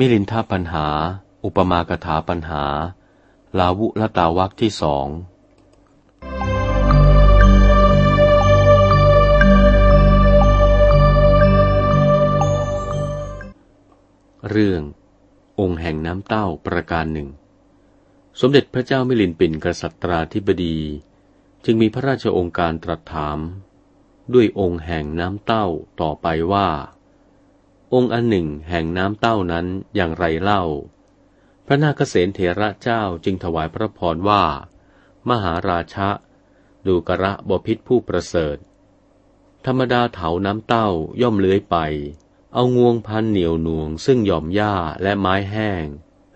มิลินทปัญหา อุปมากถาปัญหา ลาวุลตาวักที่สองเรื่อง องค์แห่งน้ำเต้าประการหนึ่ง สมเด็จพระเจ้ามิลินปินกษัตราธิบดี จึงมีพระราชองค์การตรัสถาม ด้วยองค์แห่งน้ำเต้าต่อไปว่า องค์อันหนึ่งแห่งน้ำเต้านั้นอย่างไรเล่า พระนาคเษนเถระเจ้าจึงถวายพระพรว่า มหาราชะดูกระบพิษผู้ประเสริฐ ธรรมดาเถาน้ำเต้าย่อมเลื้อยไป เอางวงพันเหนียวหน่วงซึ่งหย่อมหญ้าและไม้แห้ง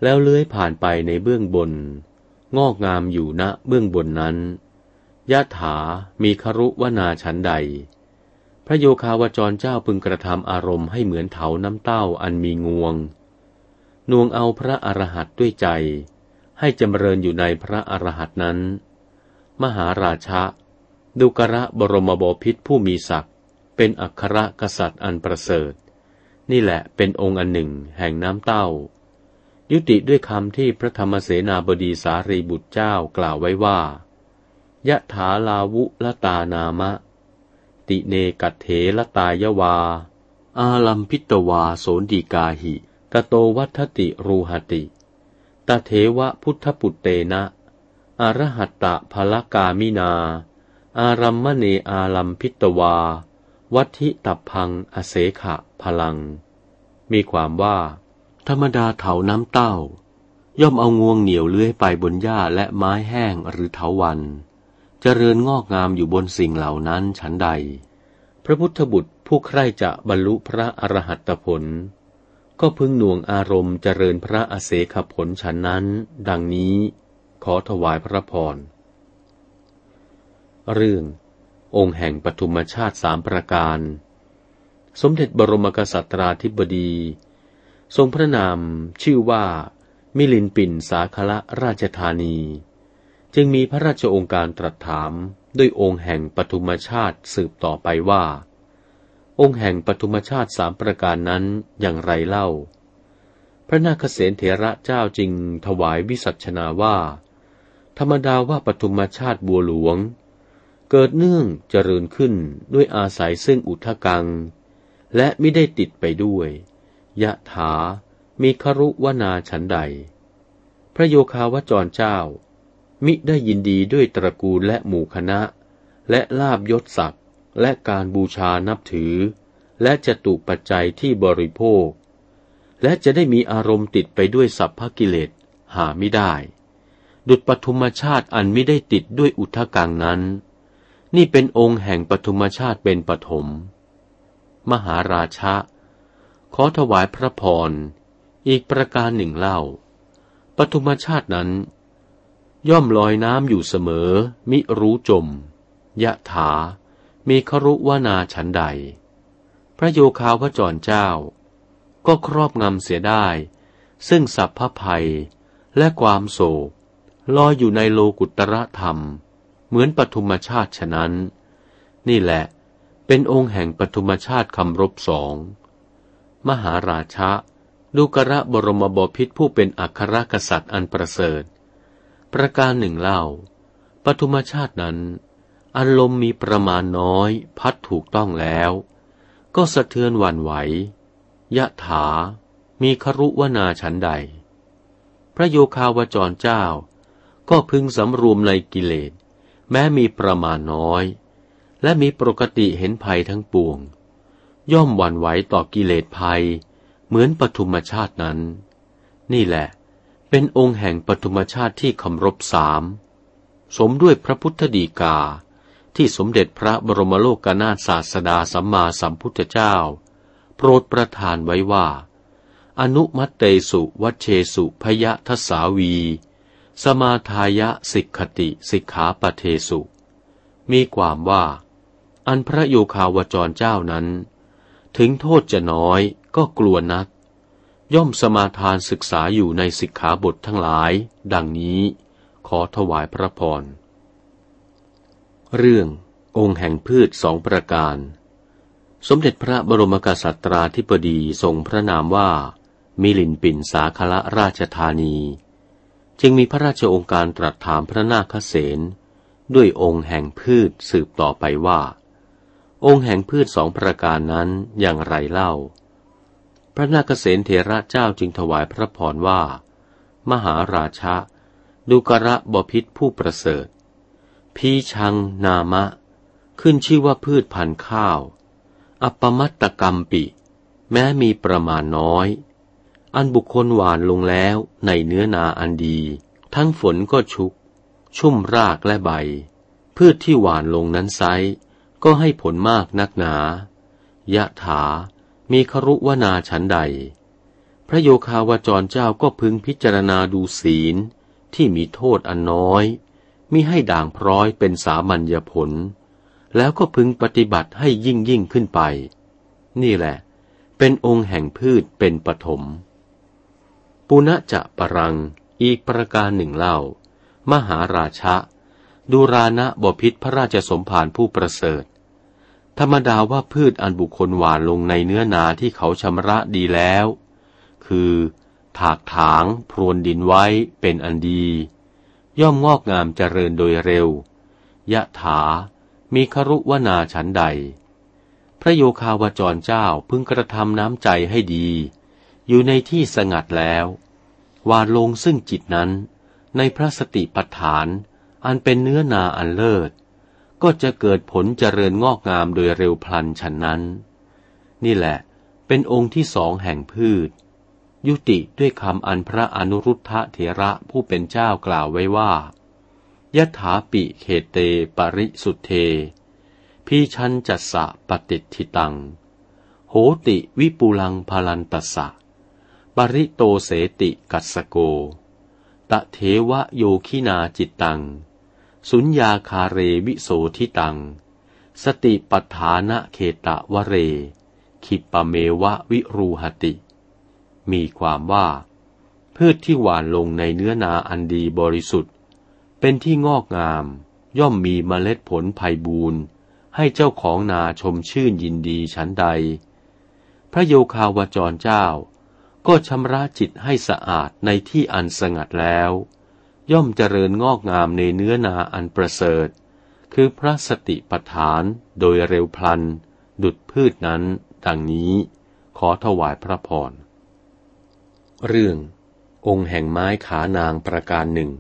แล้วเลื้อยผ่านไปในเบื้องบน งอกงามอยู่ณเบื้องบนนั้นยะถามีครุวนาชันใด ระโยคาวจรเจ้าพึงกระทำอารมณ์ให้เหมือนเถาน้ำเต้าอันมีงวงนวงเอาพระอรหันต์ด้วยใจ ให้จำเริญอยู่ในพระอรหันต์นั้น มหาราชะดุกระบรมบพิษผู้มีศักดิ์เป็นอัครกษัตริย์อันประเสริฐ นี่แหละเป็นองค์อันหนึ่งแห่งน้ำเต้า ยุติด้วยคำที่พระธรรมเสนาบดีสารีบุตรเจ้ากล่าวไว้ว่า ยะถาลาวุละตานามะ ติเนกัตเถลตายวา อาลัมพิตวาโสนดีกาหิ ตโตวัฏติรูหติตเทวะพุทธปุตเตนะอรหัตตะภลกามินา อารัมมเนอาลัมพิตวา วัติตับพังอเสขะพลัง มีความว่า ธรรมดาเถาน้ำเต้า ย่อมเอางวงเหนียวเลื้อยไปบนหญ้าและไม้แห้งหรือเถาวัน เจริญงอกงามอยู่บนสิ่งเหล่านั้นฉันใด พระพุทธบุตรผู้ใคร่จะบรรลุพระอรหัตผล ก็พึงหน่วงอารมณ์เจริญพระอเสขผลฉันนั้น ดังนี้ขอถวายพระพร เรื่อง องค์แห่งปฐุมชาติสามประการ สมเด็จบรมกษัตราธิบดี ทรงพระนามชื่อว่า มิลินปินสาคละราชธานี จึงมีพระราชองค์การตรัสถามด้วยองค์แห่งปฐุมชาติสืบต่อไปว่า องค์แห่งปฐุมชาติสามประการนั้นอย่างไรเล่า พระนาคเษนเถระเจ้าจึงถวายวิสัชนาว่า ธรรมดาว่าปฐุมชาติบัวหลวง เกิดเนื่องเจริญขึ้นด้วยอาศัยซึ่งอุทกัง และไม่ได้ติดไปด้วย ยะถามีครุวนาฉันใด พระโยคาวจรเจ้า มิได้ยินดีด้วยตระกูลและหมู่คณะ และลาบยศศักดิ์และการบูชานับถือ และจะตุปัจจัยที่บริโภค และจะได้มีอารมณ์ติดไปด้วยสัพพกิเลสหาไม่ได้ ดุจปฐุมชาติอันไม่ได้ติดด้วยอุทธกังนั้น นี่เป็นองค์แห่งปฐุมชาติเป็นปฐมมหาราชะ ขอถวายพระพร อีกประการหนึ่งเล่า ปฐุมชาตินั้น ย่อมลอยน้ำอยู่เสมอ มิรู้จม ยะถา มีครุวนาฉันใด พระโยคาวพระจรเจ้า ก็ครอบงำเสียได้ ซึ่งสัพพภัยและความโศกลอยอยู่ในโลกุตระธรรม เหมือนปฐุมชาติฉะนั้น นี่แหละเป็นองค์แห่งปฐุมชาติคำรบสอง มหาราชะดูกระบรมบพิษผู้เป็นอัครกษัตริย์อันประเสริฐ ประการหนึ่งเล่า ปฐุมชาตินั้นอารมณ์มีประมาณน้อย พัดถูกต้องแล้ว ก็สะเทือนหวั่นไหวยะถา มีครุวนาฉันใด พระโยคาวจรเจ้า ก็พึงสำรวมในกิเลส แม้มีประมาณน้อย และมีปกติเห็นภัยทั้งปวง ย่อมหวั่นไหวต่อกิเลสภัย เหมือนปฐุมชาตินั้น นี่แหละ เป็นองค์แห่งปฐุมชาติที่คำรบสาม สมด้วยพระพุทธดีกา ที่สมเด็จพระบรมโลกนาถศาสดาสัมมาสัมพุทธเจ้า โปรดประทานไว้ว่า อนุมัตเตสุวัชเชสุพยทสาวี สมาทายะสิกขติสิกขาปเทสุ มีความว่า อันพระโยคาวจรเจ้านั้น ถึงโทษจะน้อยก็กลัวนัก ย่อมสมาทานศึกษาอยู่ในสิกขาบททั้งหลาย ดังนี้ ขอถวายพระพร เรื่อง องค์แห่งพืชสองประการ สมเด็จพระบรมกษัตราธิปดีทรงพระนามว่า มิลินปินสาคละราชธานี จึงมีพระราชองค์การตรัสถามพระนาคเษนด้วยองค์แห่งพืชสืบต่อไปว่า องค์แห่งพืชสองประการนั้นอย่างไรเล่า พระนาคเษนเถระเจ้าจึงถวายพระพรว่า มหาราชะดูกระบพิษผู้ประเสริฐ พีชังนามะ ขึ้นชื่อว่าพืชพันธุ์ข้าว อัปมัตตกรรมปิ แม้มีประมาณน้อย อันบุคคลหวานลงแล้วในเนื้อนาอันดี ทั้งฝนก็ชุก ชุ่มรากและใบ พืชที่หวานลงนั้นไซก็ให้ผลมากนักหนายะถา มีครุวนาฉันใด พระโยคาวจรเจ้าก็พึงพิจารณาดูศีลที่มีโทษอันน้อยมิให้ด่างพร้อยเป็นสามัญญผล แล้วก็พึงปฏิบัติให้ยิ่งยิ่งขึ้นไป นี่แหละ เป็นองค์แห่งพืชเป็นปฐมปุณจะปรัง อีกประการหนึ่งเล่า มหาราชะดูรานะบพิษพระราชสมภารผู้ประเสริฐ ธรรมดาว่าพืชอันบุคคลหวานลงในเนื้อนาที่เขาชำระดีแล้ว คือ ถากถางพรวนดินไว้เป็นอันดี ย่อมงอกงามเจริญโดยเร็ว ยะถา มีครุวนาฉันใด พระโยคาวจรเจ้าพึงกระทำน้ำใจให้ดี อยู่ในที่สงัดแล้ววาดลงซึ่งจิตนั้น ในพระสติปัฏฐานอันเป็นเนื้อนาอันเลิศ ก็จะเกิดผลเจริญงอกงามโดยเร็วพลันฉันนั้น นี่แหละเป็นองค์ที่สองแห่งพืช ยุติด้วยคำอันพระอนุรุทธะเถระผู้เป็นเจ้ากล่าวไว้ว่ายะถาปิเขเตปริสุทเท พีชันจัสสะปฏิทิตัง โหติวิปุลังพลันตสะ ปริโตเสติกัสโก ตะเทวโยคินาจิตตัง สุญญาคาเรวิโสทิตัง สติปัฏฐานะเขตะวเร ขิปเมวะวิรูหติ มีความว่า พืชที่หวานลงในเนื้อนาอันดีบริสุทธิ์ เป็นที่งอกงาม ย่อมมีเมล็ดผลภัยบูรณ์ให้เจ้าของนาชมชื่นยินดีฉันใด พระโยคาวจรเจ้า ก็ชำระจิตให้สะอาดในที่อันสงัดแล้ว ย่อมเจริญงอกงามในเนื้อนาอันประเสริฐ คือพระสติปัฏฐานโดยเร็วพลัน ดุดพืชนั้น ดังนี้ ขอถวายพระพร เรื่อง องค์แห่งไม้ขานางประการหนึ่ง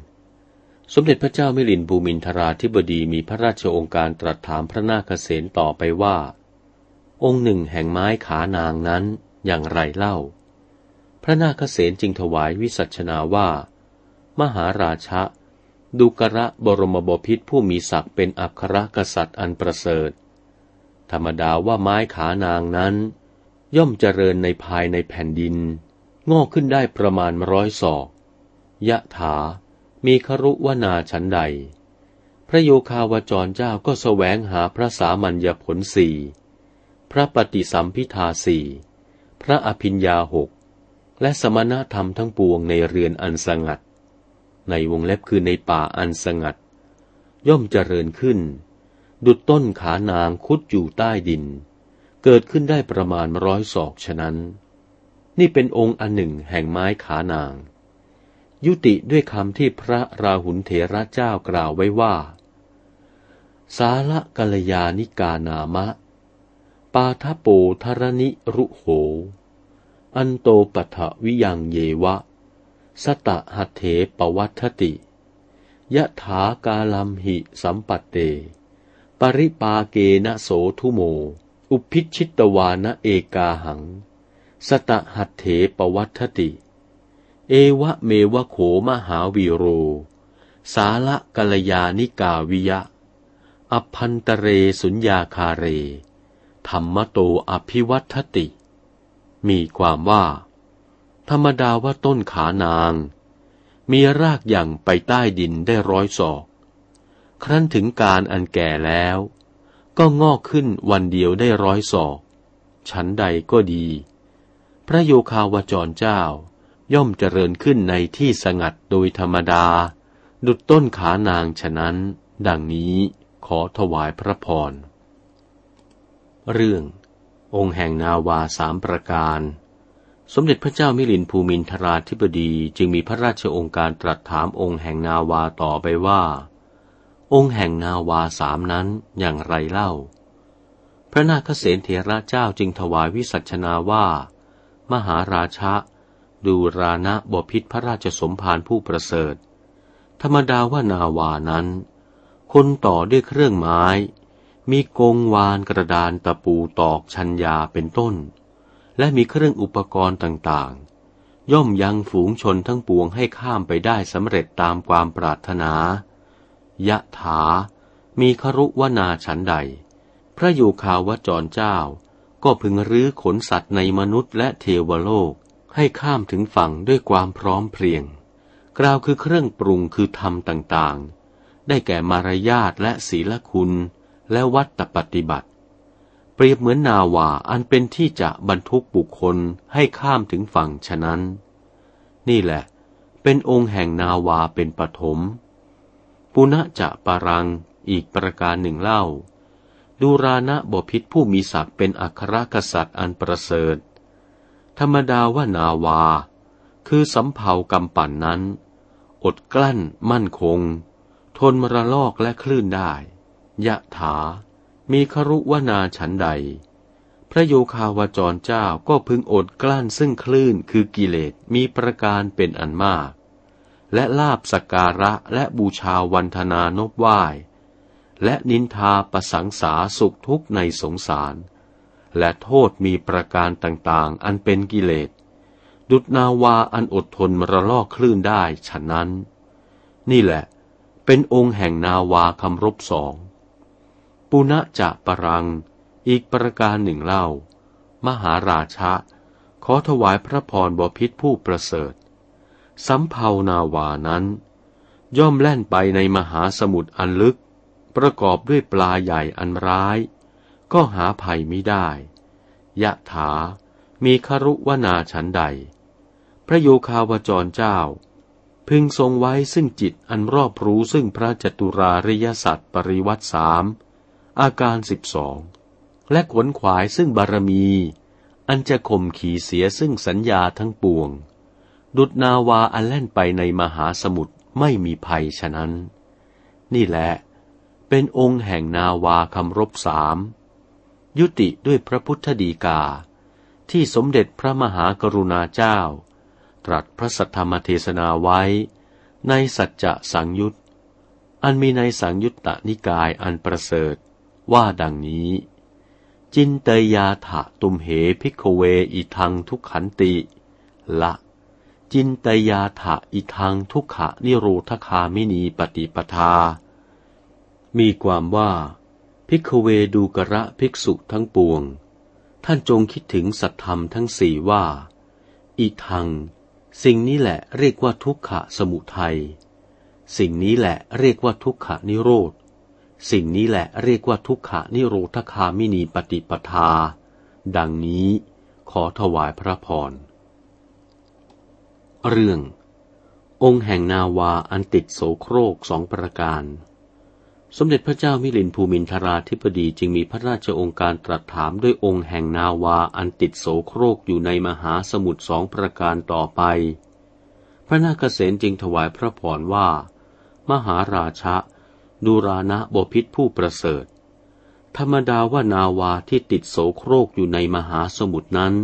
สมเด็จพระเจ้ามิลินบูมินทราธิบดีมีพระราชองค์การตรัสถามพระนาคเษนต่อไปว่า องค์หนึ่งแห่งไม้ขานางนั้นอย่างไรเล่า พระนาคเษนจึงถวายวิสัชนาว่า มหาราชะดุกระบรมบพิษผู้มีศักดิ์เป็นอัครกษัตริย์อันประเสริฐ ธรรมดาว่าไม้ขานางนั้น ย่อมเจริญในภายในแผ่นดิน งอกขึ้นได้ประมาณร้อยศอก ยะถา มีครุวนาฉันใด พระโยคาวจรเจ้าก็แสวงหาพระสามัญญผลสี่พระปฏิสัมพิทาสี่พระอภิญญาหกและสมณธรรมทั้งปวงในเรือนอันสงัด ในวงเล็บคือในป่าอันสงัด ย่อมเจริญขึ้น ดุดต้นขานางคุดอยู่ใต้ดิน เกิดขึ้นได้ประมาณร้อยศอกฉะนั้น นี่เป็นองค์อันหนึ่งแห่งไม้ขานาง ยุติด้วยคำที่พระราหุลเถระเจ้ากล่าวไว้ว่า สาละกัลยาณิกานามะ ปาทโปธรณิรุโห อันโตปัทวิยังเยวะ สตะหัตเถปวัตติ ยะถากาลัมหิสัมปัตเต ปริปาเกนะโสทุโม อุพิชิตวานะเอกาหัง สตหัตเถปวัตติ เอวะเมวะโขมหาวีโร สาละกัลยานิกาวิยะ อพันตเรสุญญาคาเร ธรรมโตอภิวัตติ มีความว่า ธรรมดาว่าต้นขานาง มีรากอย่างไปใต้ดินได้ร้อยศอก ครั้นถึงการอันแก่แล้ว ก็งอกขึ้นวันเดียวได้ร้อยศอก ฉันใดก็ดี พระโยคาวจรเจ้าย่อมเจริญขึ้นในที่สงัดโดยธรรมดา ดุดต้นขานางฉะนั้น ดังนี้ขอถวายพระพร เรื่อง องค์แห่งนาวาสามประการ สมเด็จพระเจ้ามิลินภูมินทราธิบดีจึงมีพระราชองค์การตรัสถามองค์แห่งนาวาต่อไปว่า องค์แห่งนาวาสามนั้นอย่างไรเล่า พระนาคเษนเถระเจ้าจึงถวายวิสัชนาว่า มหาราชะ ดูรานะบพิษพระราชสมภารผู้ประเสริฐ ธรรมดาว่านาวานั้น คนต่อด้วยเครื่องไม้ มีกงวานกระดานตะปูตอกชัญญาเป็นต้น และมีเครื่องอุปกรณ์ต่างๆ ย่อมยังฝูงชนทั้งปวงให้ข้ามไปได้สำเร็จตามความปรารถนา ยะถา มีครุวนาฉันใด พระอยู่คาวจรเจ้า ก็พึงรื้อขนสัตว์ในมนุษย์และเทวโลกให้ข้ามถึงฝั่งด้วยความพร้อมเพรียง กล่าวคือเครื่องปรุงคือธรรมต่างๆ ได้แก่มารยาทและศีลคุณและวัตปฏิบัติ เปรียบเหมือนนาวาอันเป็นที่จะบรรทุกบุคคลให้ข้ามถึงฝั่งฉะนั้น นี่แหละ เป็นองค์แห่งนาวาเป็นปฐมปุณะจะปารังอีกประการหนึ่งเล่า ดูรานะบพิษผู้มีศักดิ์เป็นอัครกษัตริย์อันประเสริฐ ธรรมดาว่านาวา คือสำเภากำปั่นนั้น อดกลั้นมั่นคง ทนมรลอกและคลื่นได้ ยะถา มีครุวนาฉันใด พระโยคาวจรเจ้าก็พึงอดกลั้นซึ่งคลื่นคือกิเลสมีประการเป็นอันมาก และลาบสการะและบูชาวันธนานบไหว้และนินทาประสังสาสุขทุกข์ในสงสาร และโทษมีประการต่างๆ อันเป็นกิเลส ดุดนาวาอันอดทนมระลอกคลื่นได้ฉะนั้น นี่แหละ เป็นองค์แห่งนาวาคำรบสอง ปุณะจะปรัง อีกประการหนึ่งเล่า มหาราชะ ขอถวายพระพรบพิษผู้ประเสริฐสำเภานาวานั้น ย่อมแล่นไปในมหาสมุทรอันลึก ประกอบด้วยปลาใหญ่อันร้าย ก็หาภัยไม่ได้ ยะถา มีครุวนาฉันใด พระโยคาวจรเจ้า พึงทรงไว้ซึ่งจิตอันรอบรู้ซึ่งพระจตุราริยสัตว์ปริวัติสาม อาการสิบสอง และขวนขวายซึ่งบารมี อันจะข่มขีเสียซึ่งสัญญาทั้งปวง ดุดนาวาอันแล่นไปในมหาสมุทรไม่มีภัยฉะนั้น นี่แหละเป็นองค์แห่งนาวาคำรบสามยุติด้วยพระพุทธดีกา ที่สมเด็จพระมหากรุณาเจ้า ตรัสพระสัทธรรมเทศนาไว้ ในสัจจะสังยุตอันมีในสังยุตตนิกายอันประเสริฐ ว่าดังนี้ จินเตยยาถะตุมเห ภิกขะเวอิทังทุกขันติ ละ จินเตยยาถะอิทังทุกขะนิโรธคามินีปฏิปทา มีความว่าภิกขะเวดูกระภิกษุทั้งปวง ท่านจงคิดถึงสัตธรรมทั้งสี่ว่า อิทัง สิ่งนี้แหละเรียกว่าทุกขะสมุทัย สิ่งนี้แหละเรียกว่าทุกขะนิโรธ สิ่งนี้แหละเรียกว่าทุกขานิโรธคามินีปฏิปทา ดังนี้ขอถวายพระพร เรื่อง องค์แห่งนาวาอันติดโสโครกสองประการ สมเด็จพระเจ้ามิลินภูมินทราธิปดีจึงมีพระราชองค์การตรัสถามด้วยองค์แห่งนาวาอันติดโสโครกอยู่ในมหาสมุทรสองประการต่อไป พระนาคเษนจึงถวายพระพรว่า มหาราชะ ดูรานะบพิษผู้ประเสริฐ ธรรมดาว่านาวาที่ติดโสโครกอยู่ในมหาสมุทรนั้น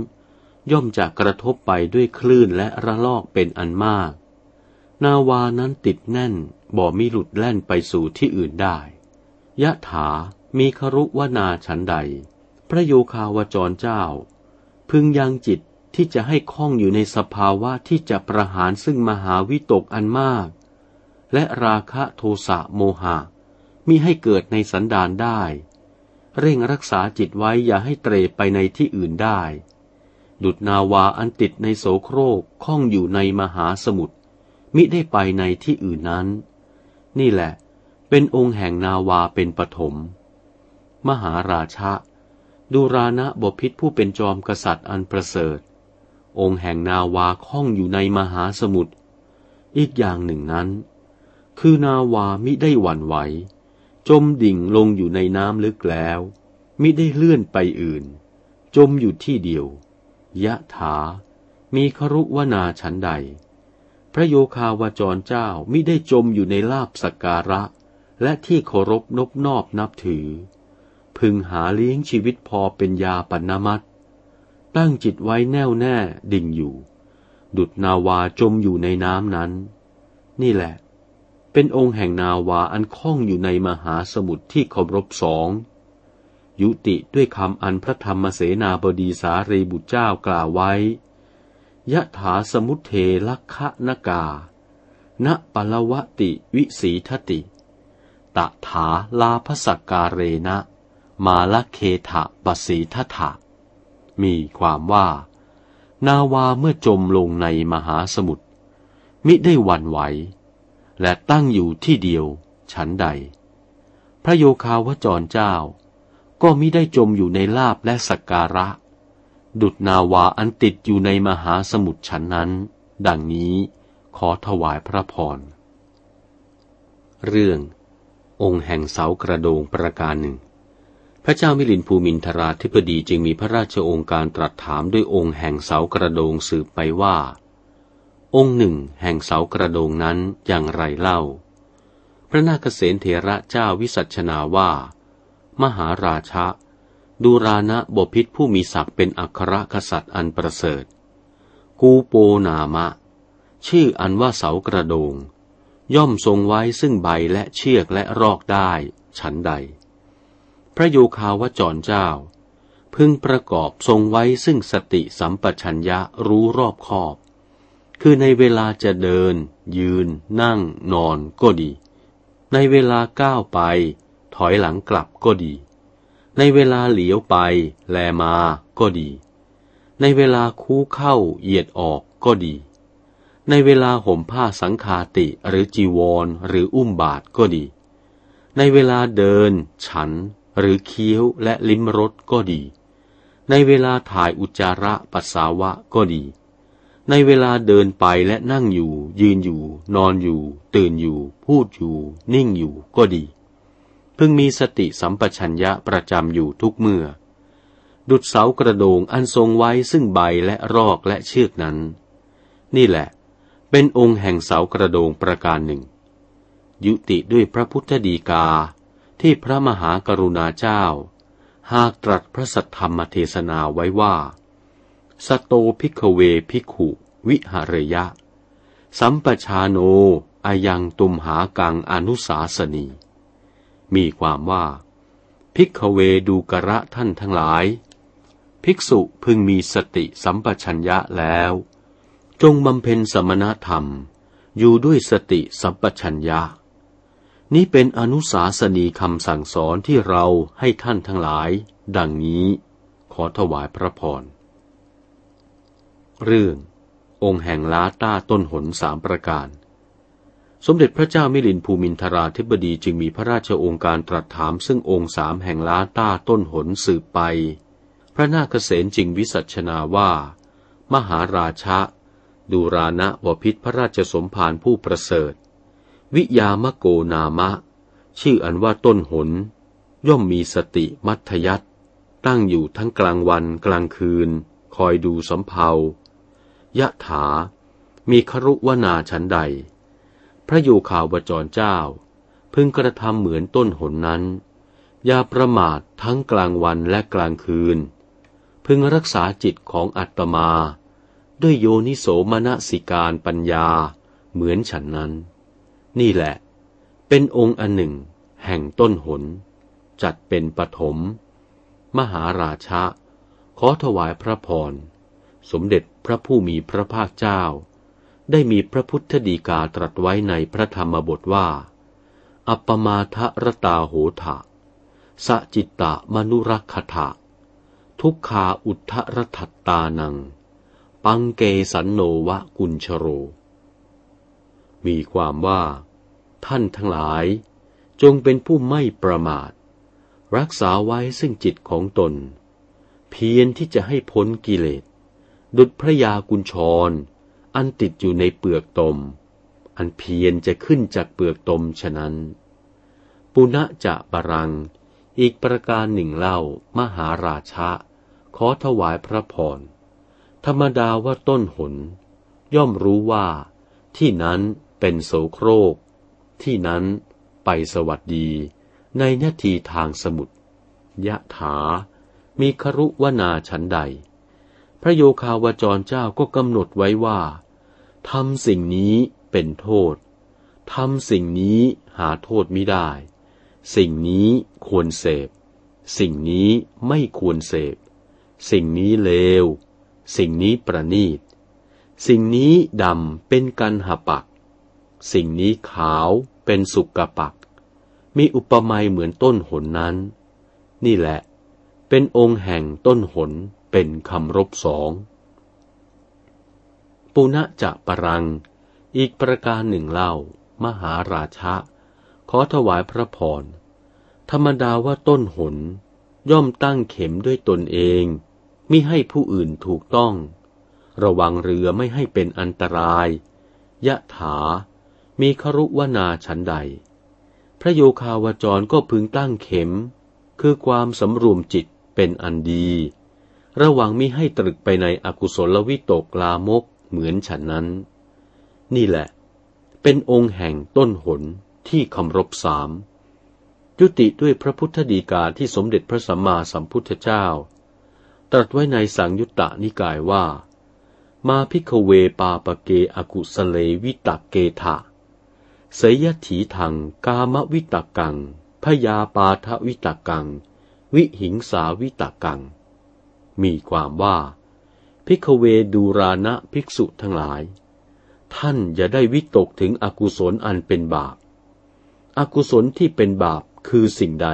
ย่อมจะกระทบไปด้วยคลื่นและระลอกเป็นอันมาก นาวานั้นติดแน่นบ่มีหลุดแล่นไปสู่ที่อื่นได้ยะถามีครุวนาฉันใด พระโยคาวจรเจ้า พึงยังจิตที่จะให้คล้องอยู่ในสภาวะที่จะประหารซึ่งมหาวิตกอันมาก และราคะโทสะโมหะมิให้เกิดในสันดานได้ เร่งรักษาจิตไว้อย่าให้เตรไปในที่อื่นได้ ดุดนาวาอันติดในโสโครกคล้องอยู่ในมหาสมุทรมิได้ไปในที่อื่นนั้น นี่แหละ เป็นองค์แห่งนาวาเป็นปฐมมหาราชะดูรานะบพิษผู้เป็นจอมกษัตริย์อันประเสริฐ องค์แห่งนาวาคล้องอยู่ในมหาสมุทรอีกอย่างหนึ่งนั้น คือนาวามิได้หวั่นไหว จมดิ่งลงอยู่ในน้ำลึกแล้ว มิได้เลื่อนไปอื่น จมอยู่ที่เดียว ยะถา มีครุวนาฉันใด พระโยคาวาจรเจ้ามิได้จมอยู่ในลาบสักการะ และที่เคารพนบนอบนับถือ พึงหาเลี้ยงชีวิตพอเป็นยาปัณมัตตั้งจิตไว้แน่วแน่ดิ่งอยู่ ดุดนาวาจมอยู่ในน้ำนั้น นี่แหละ เป็นองค์แห่งนาวาอันคล่องอยู่ในมหาสมุทรที่เคารพสอง ยุติด้วยคำอันพระธรรมเสนาบดีสารีบุตรเจ้ากล่าวไว้ ยะถาสมุทเทลักขะนกา ณปลวติวิสีทติ ตถาลาภสกการเรนะ มาลเคถะปสีทถะ มีความว่า นาวาเมื่อจมลงในมหาสมุทรมิได้วันไหว และตั้งอยู่ที่เดียว ฉันใด พระโยคาวจรเจ้า ก็มิได้จมอยู่ในลาบและสักการะ ดุดนาวาอันติดอยู่ในมหาสมุทรฉันนั้น ดังนี้ขอถวายพระพร เรื่อง องค์แห่งเสากระโดงประการหนึ่ง พระเจ้ามิลินภูมินทราธิปดีจึงมีพระราชองค์การตรัสถามด้วยองค์แห่งเสากระโดงสืบไปว่า องค์หนึ่งแห่งเสากระโดงนั้นอย่างไรเล่า พระนาคเษนเถระเจ้าวิสัชนาว่า มหาราชะดูรานะบพิษผู้มีศักดิ์เป็นอัครกษัตริย์อันประเสริฐ กูโปนามะ ชื่ออันว่าเสากระโดง ย่อมทรงไว้ซึ่งใบและเชือกและรอกได้ฉันใด พระโยคาวจรเจ้า พึงประกอบทรงไว้ซึ่งสติสัมปชัญญะรู้รอบคอบ คือในเวลาจะเดิน ยืน นั่ง นอนก็ดี ในเวลาก้าวไป ถอยหลังกลับก็ดี ในเวลาเหลียวไป แลมาก็ดี ในเวลาคู่เข้าเหยียดออกก็ดี ในเวลาห่มผ้าสังคาติหรือจีวรหรืออุ้มบาทก็ดี ในเวลาเดิน ฉัน หรือเคี้ยวและลิ้มรสก็ดี ในเวลาถ่ายอุจจาระปัสสาวะก็ดี ในเวลาเดินไปและนั่งอยู่ ยืนอยู่ นอนอยู่ ตื่นอยู่ พูดอยู่ นิ่งอยู่ก็ดี พึงมีสติสัมปชัญญะประจำอยู่ทุกเมื่อ ดุดเสากระโดงอันทรงไว้ซึ่งใบและรอกและเชือกนั้น นี่แหละ เป็นองค์แห่งเสากระโดงประการหนึ่ง ยุติด้วยพระพุทธดีกาที่พระมหากรุณาเจ้า หากตรัสพระสัทธรรมเทศนาไว้ว่า สะโต ภิกขะเว ภิกขุ วิหะเรยยะ สัมปะชาโนอะยังตุมหากังอนุสาสนี มีความว่า ภิกขะเวดูกระท่านทั้งหลาย ภิกษุพึงมีสติสัมปชัญญะแล้ว จงบำเพ็ญสมณธรรม อยู่ด้วยสติสัมปชัญญะ นี้เป็นอนุสาสนีคำสั่งสอนที่เราให้ท่านทั้งหลาย ดังนี้ขอถวายพระพร เรื่ององค์แห่งล้าต้าต้นหนสามประการ สมเด็จพระเจ้ามิลินภูมินทราธิบดีจึงมีพระราชองค์การตรัสถามซึ่งองค์สามแห่งล้าต้าต้นหนสืบไป พระนาคเษนจึงวิสัชนาว่า มหาราชะดูรานะวพิษพระราชสมภารผู้ประเสริฐ วิยามโกนามะ ชื่ออันว่าต้นหน ย่อมมีสติมัธยัตตั้งอยู่ทั้งกลางวันกลางคืน คอยดูสำเพา ยะถา มีครุวนาฉันใด พระโยคาวจรเจ้า พึงกระทำเหมือนต้นหนนั้น อย่าประมาททั้งกลางวันและกลางคืน พึงรักษาจิตของอัตมา ด้วยโยนิโสมนสิการปัญญาเหมือนฉันนั้น นี่แหละ เป็นองค์อันหนึ่ง แห่งต้นหน จัดเป็นปฐมมหาราชะ ขอถวายพระพร สมเด็จพระผู้มีพระภาคเจ้า ได้มีพระพุทธดีกาตรัสไว้ในพระธรรมบทว่า อัปมาทะรตาโหทะสจิตตะมนุรักขถะทุกขาอุทธรทัตตานัง ปังเกสันโนวะกุญชโร มีความว่า ท่านทั้งหลาย จงเป็นผู้ไม่ประมาท รักษาไว้ซึ่งจิตของตน เพียรที่จะให้พ้นกิเลส ดุจพระยากุญชร อันติดอยู่ในเปลือกตม อันเพียรจะขึ้นจากเปลือกตมฉะนั้น ปุณะจะบารัง อีกประการหนึ่งเล่ามหาราชะ ขอถวายพระพร ธรรมดาว่าต้นหน ย่อมรู้ว่า ที่นั้นเป็นโสโครก ที่นั้นไปสวัสดีในนาทีทางสมุทรยะถา มีครุวนาฉันใด พระโยคาวจรเจ้าก็กำหนดไว้ว่าทำสิ่งนี้เป็นโทษทำสิ่งนี้หาโทษไม่ได้ สิ่งนี้ควรเสพ สิ่งนี้ไม่ควรเสพ สิ่งนี้เลว สิ่งนี้ประณีต สิ่งนี้ดำเป็นกันหปัก สิ่งนี้ขาวเป็นสุกกปัก มีอุปมาเหมือนต้นหนนั้น นี่แหละ เป็นองค์แห่งต้นหน เป็นคำรบสอง ปุณะจะปรัง อีกประการหนึ่งเล่า มหาราชะ ขอถวายพระพร ธรรมดาว่าต้นหน ย่อมตั้งเข็มด้วยตนเองมิให้ผู้อื่นถูกต้อง ระวังเรือไม่ให้เป็นอันตราย ยะถา มีครุวนาฉันใด พระโยคาวจรก็พึงตั้งเข็ม คือความสำรวมจิตเป็นอันดี ระวังมิให้ตรึกไปในอกุศลวิตกลามกเหมือนฉันนั้น นี่แหละ เป็นองค์แห่งต้นหนที่คำรบสามยุติด้วยพระพุทธดีกาที่สมเด็จพระสัมมาสัมพุทธเจ้า ตรัสไว้ในสังยุตตนิกายว่า มาพิกเวปาปเกอกุสเลวิตกเกทะเสยถีทังกามวิตกังพยาปาทวิตกัง วิหิงสาวิตกัง มีความว่าพิกเวดูรานะภิกษุทั้งหลาย ท่านอย่าได้วิตกถึงอกุศลอันเป็นบาปอกุศลที่เป็นบาปคือสิ่งใด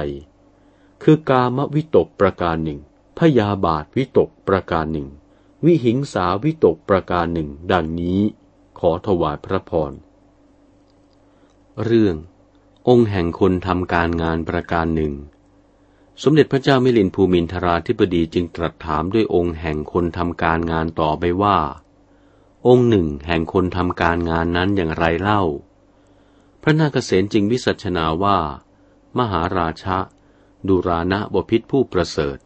คือกามวิตกประการหนึ่งพยาบาทวิตกประการหนึ่ง วิหิงสาวิตกประการหนึ่ง ดังนี้ขอถวายพระพร เรื่อง องค์แห่งคนทำการงานประการหนึ่ง สมเด็จพระเจ้ามิลินภูมินทราธิบดีจึงตรัสถามด้วยองค์แห่งคนทำการงานต่อไปว่า องค์หนึ่งแห่งคนทำการงานนั้นอย่างไรเล่า พระนาคเษนจึงวิสัชนาว่า มหาราชะดุรานะบพิษผู้ประเสริฐ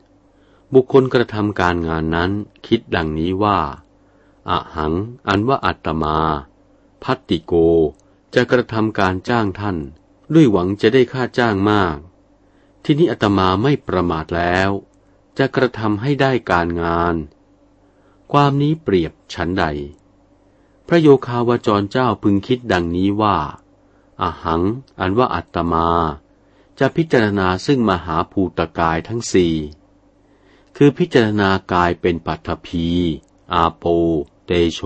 บุคคลกระทำการงานนั้นคิดดังนี้ว่าอะหัง อันว่าอัตมา พัตติโก จะกระทำการจ้างท่าน ด้วยหวังจะได้ค่าจ้างมาก ที่นี้อัตมาไม่ประมาทแล้ว จะกระทำให้ได้การงาน ความนี้เปรียบฉันใด พระโยคาวจรเจ้าพึงคิดดังนี้ว่าอาหัง อันว่าอัตมา จะพิจารณาซึ่งมหาภูตกายทั้งสี่ คือพิจารณากายเป็นปัตภี อาโป เตโช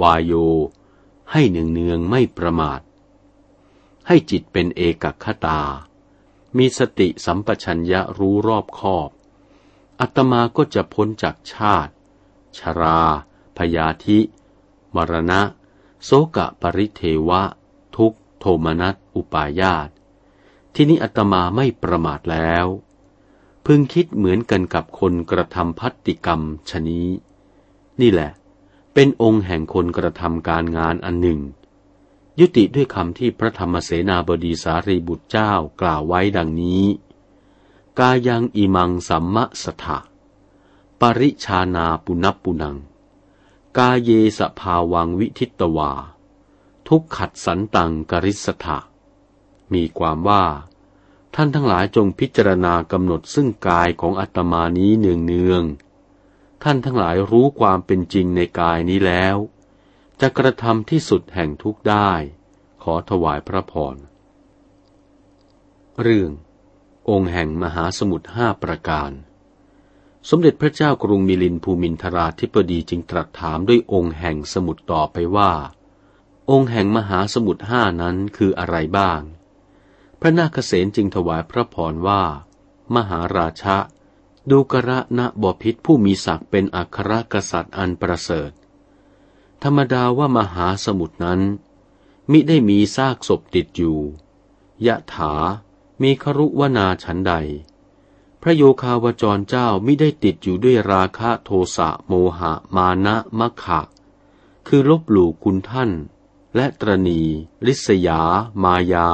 วายโย ให้เนืองเนืองไม่ประมาท ให้จิตเป็นเอกคตา มีสติสัมปชัญญะรู้รอบคอบ อัตมาก็จะพ้นจากชาติ ชรา พยาธิ มรณะ โสกะปริเทวะ ทุกโทมนัสอุปายาต ที่นี้อาตมาไม่ประมาทแล้ว พึงคิดเหมือนกันกับคนกระทำพัตติกรรมชนี้ นี่แหละ เป็นองค์แห่งคนกระทำการงานอันหนึ่ง ยุติด้วยคำที่พระธรรมเสนาบดีสารีบุตรเจ้ากล่าวไว้ดังนี้ กายังอิมังสัมมะสถะปริชานาปุนับปุนัง กาเยสภาวังวิทิตวา ทุกขัดสันตังกริสถะมีความว่า ท่านทั้งหลายจงพิจารณากำหนดซึ่งกายของอัตมานี้เนืองเนืองท่านทั้งหลายรู้ความเป็นจริงในกายนี้แล้ว จะกระทำที่สุดแห่งทุกได้ ขอถวายพระพร เรื่อง องค์แห่งมหาสมุทรห้าประการ สมเด็จพระเจ้ากรุงมิลินภูมินทราธิปดีจึงตรัสถามด้วยองค์แห่งสมุทรต่อไปว่า องค์แห่งมหาสมุทรห้านั้นคืออะไรบ้าง พระนาคเษนจึงถวายพระพรว่า มหาราชะดูกระณบพิษผู้มีศักดิ์เป็นอัครกษัตริย์อันประเสริฐ ธรรมดาว่ามหาสมุทรนั้น มิได้มีซากศพติดอยู่ ยะถา มีครุวนาฉันใด พระโยคาวจรเจ้าม่ได้ติดอยู่ด้วยราคะโทสะโมหะมานะมะขะ คือลบหลู่คุณท่าน และตรณี ริษยา มายา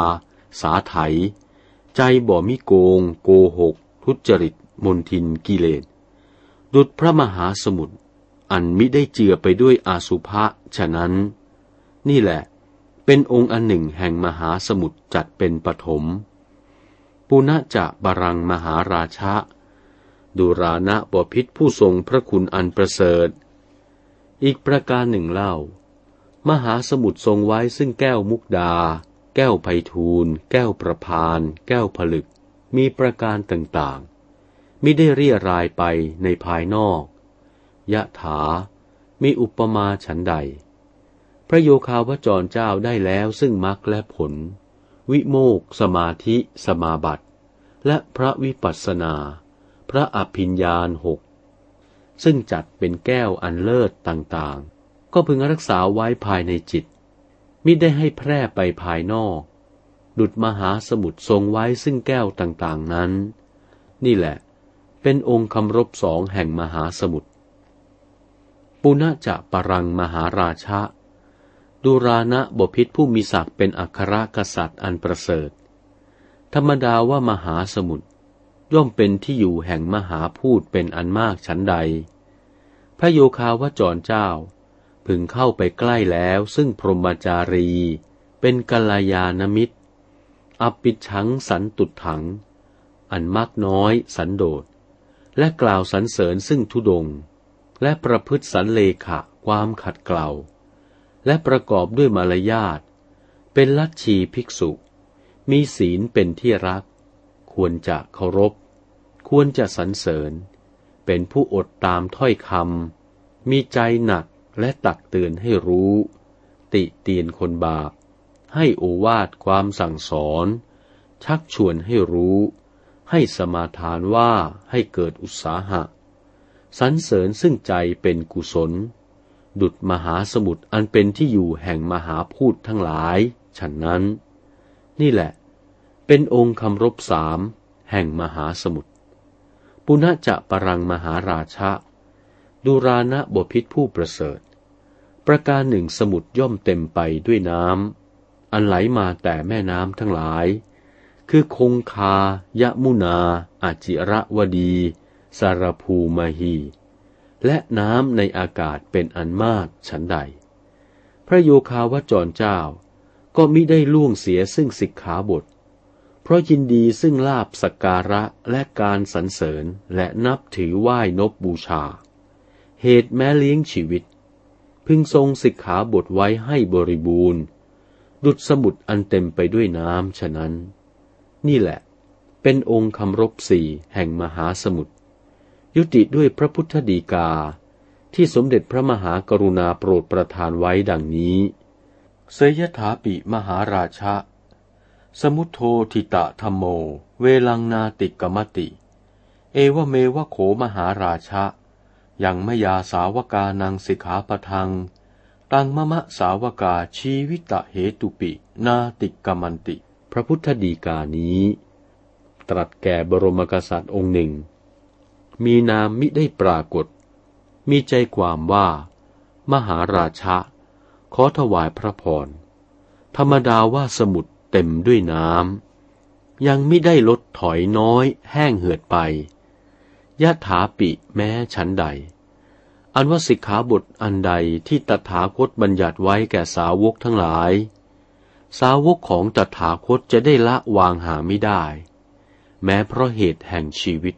สาไถ ใจบ่ มิโกง โกหก ทุจริต มนทินกิเลส ดุดพระมหาสมุทร อันมิได้เจือไปด้วยอาสุภะฉะนั้น นี่แหละ เป็นองค์อันหนึ่งแห่งมหาสมุทรจัดเป็นปฐมปุณจะบารังมหาราชะดูรานะบพิษผู้ทรงพระคุณอันประเสริฐ อีกประการหนึ่งเล่า มหาสมุทรทรงไว้ซึ่งแก้วมุกดา แก้วไพทูลแก้วประพาน แก้วผลึก มีประการต่างๆ มิได้เรียรายไปในภายนอก ยะถา มีอุปมาฉันใด พระโยคาวจรเจ้าได้แล้วซึ่งมรรคและผล วิโมกสมาธิ สมาบัติ และพระวิปัสสนา พระอภิญญาณหก ซึ่งจัดเป็นแก้วอันเลิศต่างๆ ก็พึงรักษาไว้ภายในจิต มิได้ให้แพร่ไปภายนอก ดุดมหาสมุทรทรงไว้ซึ่งแก้วต่างๆนั้น นี่แหละเป็นองค์คำรบสองแห่งมหาสมุทร ปุณจะปรังมหาราชะดูรานะบพิษผู้มีศักดิ์เป็นอัครกษัตริย์อันประเสริฐ ธรรมดาว่ามหาสมุทรย่อมเป็นที่อยู่แห่งมหาพูดเป็นอันมากชั้นใด พระโยคาวจรเจ้า พึงเข้าไปใกล้แล้วซึ่งพรหมจารี เป็นกัลยาณมิตร อปิชังสันตุถัง อันมากน้อยสันโดษ และกล่าวสรรเสริญซึ่งทุดง และประพฤติสันเลขะความขัดเกลาและประกอบด้วยมารยาท เป็นลัทธิภิกษุ มีศีลเป็นที่รัก ควรจะเคารพ ควรจะสรรเสริญ เป็นผู้อดตามถ้อยคำ มีใจหนักและตักเตือนให้รู้ ติเตียนคนบาป ให้โอวาทความสั่งสอน ชักชวนให้รู้ ให้สมาทานว่าให้เกิดอุตสาหะ สรรเสริญซึ่งใจเป็นกุศล ดุดมหาสมุทรอันเป็นที่อยู่แห่งมหาพูดทั้งหลายฉะนั้น นี่แหละ เป็นองค์คำรบสามแห่งมหาสมุทรปุณจะปรังมหาราชะดูรานะบพิษผู้ประเสริฐ ประการหนึ่งสมุทรย่อมเต็มไปด้วยน้ำ อันไหลมาแต่แม่น้ำทั้งหลาย คือคงคายะมุนาอาจิระวดี สารภูมาฮีและน้ำในอากาศเป็นอันมากฉันใด พระโยคาวจรเจ้า ก็มิได้ล่วงเสียซึ่งสิกขาบท เพราะยินดีซึ่งลาบสักการะและการสรรเสริญและนับถือไหว้นบบูชา เหตุแม้เลี้ยงชีวิต พึงทรงสิกขาบทไว้ให้บริบูรณ์ ดุดสมุดอันเต็มไปด้วยน้ำฉะนั้น นี่แหละเป็นองค์คำรบสี่แห่งมหาสมุทร ยุติด้วยพระพุทธดีกา ที่สมเด็จพระมหากรุณาโปรดประทานไว้ดังนี้เสยถาปิมหาราชะ สมุทโธทิตะธรรมโม เวลังนาติกมติ เอวเมวะโขมหาราชะ ยังมยาสาวกานังสิกขาปทัง ตังมะมะสาวกาชีวิตะเหตุปิ นาติกมันติ พระพุทธดีกานี้ ตรัสแก่บรมกษัตริย์องค์หนึ่ง มีนามมิได้ปรากฏ มีใจความว่า มหาราชะ ขอถวายพระพร ธรรมดาว่าสมุดเต็มด้วยน้ำ ยังไม่ได้ลดถอยน้อยแห้งเหือดไปยะถาปิแม้ฉันใด อันว่าสิกขาบทอันใดที่ตถาคตบัญญัติไว้แก่สาวกทั้งหลาย สาวกของตถาคตจะได้ละวางหาไม่ได้ แม้เพราะเหตุแห่งชีวิต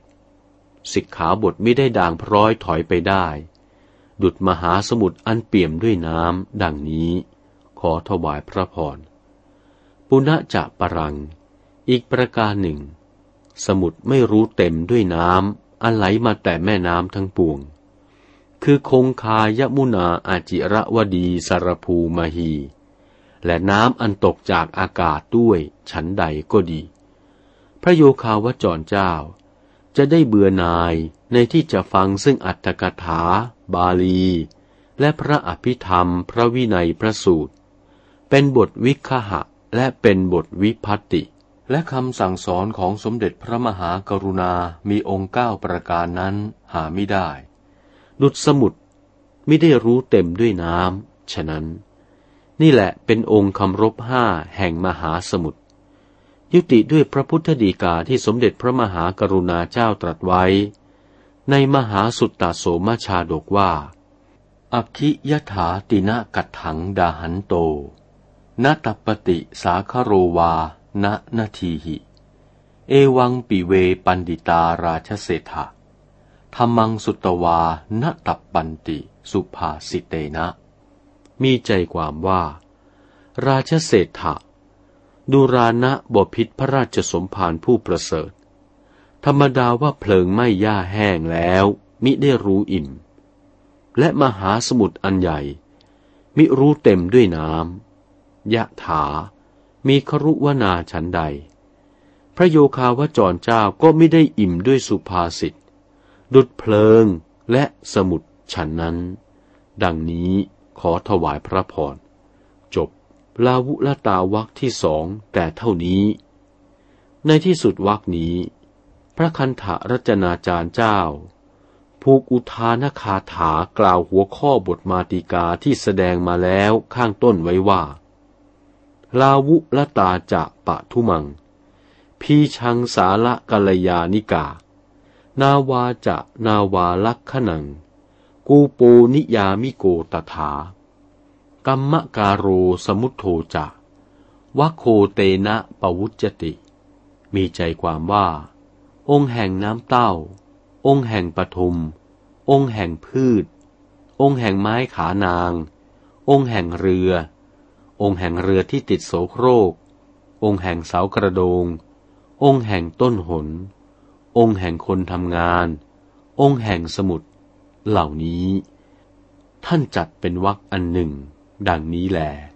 สิกขาบทไม่ได้ด่างพร้อยถอยไปได้ ดุดมหาสมุทรอันเปี่ยมด้วยน้ำดังนี้ ขอถวายพระพร ปุณจะปรัง อีกประการหนึ่ง สมุดไม่รู้เต็มด้วยน้ำอันไหลมาแต่แม่น้ำทั้งปวง คือคงคายมุนาอาจิระวดีสารภูมาฮีและน้ำอันตกจากอากาศด้วย ฉันใดก็ดี พระโยคาวจรเจ้า จะได้เบื่อนายในที่จะฟังซึ่งอัตถกถา บาลี และพระอภิธรรมพระวินัยพระสูตร เป็นบทวิคหะและเป็นบทวิพัตติ และคำสั่งสอนของสมเด็จพระมหากรุณา มีองค์เก้าประการนั้นหาไม่ได้ ดุดสมุดไม่ได้รู้เต็มด้วยน้ำ ฉะนั้น นี่แหละเป็นองค์คำรบห้าแห่งมหาสมุทร ยุติด้วยพระพุทธดีกาที่สมเด็จพระมหากรุณาเจ้าตรัสไว้ ในมหาสุตตโสมชาดกว่า อคิยถาตินะกัตถังดาหันโตนตปติสาคโรวานะนาทีหิ เอวังปิเวปันดิตาราชเศรษฐะธรรมังสุตวานตับปันติสุภาสิเตนะ มีใจความว่า ราชเศรษฐะ ดูรานะบพิษพระราชสมภารผู้ประเสริฐ ธรรมดาว่าเพลิงไหม้หญ้าแห้งแล้ว มิได้รู้อิ่ม และมหาสมุทรอันใหญ่ มิรู้เต็มด้วยน้ำยะถา มีครุวนาฉันใด พระโยคาวจรเจ้าก็ไม่ได้อิ่มด้วยสุภาษิต ดุดเพลิงและสมุดฉันนั้น ดังนี้ขอถวายพระพร ลาวุลตาวักที่สองแต่เท่านี้ ในที่สุดวักนี้ พระคันธรัจนาจารย์เจ้า ผูกอุทานคาถากล่าวหัวข้อบทมาติกาที่แสดงมาแล้วข้างต้นไว้ว่า ลาวุลตาจะปะทุมัง พีชังสาละกัลยานิกา นาวาจะนาวาลักขนัง กูปูนิยามิโกตถา กรรมการโรสมุทโธจะวะโคเตนะปวุจติ มีใจความว่า องค์แห่งน้ำเต้า องค์แห่งปทุม องค์แห่งพืช องค์แห่งไม้ขานาง องค์แห่งเรือ องค์แห่งเรือที่ติดโสโครก องค์แห่งเสากระโดง องค์แห่งต้นหน องค์แห่งคนทำงาน องค์แห่งสมุทรเหล่านี้ ท่านจัดเป็นวรรคอันหนึ่ง ดังนี้แหละ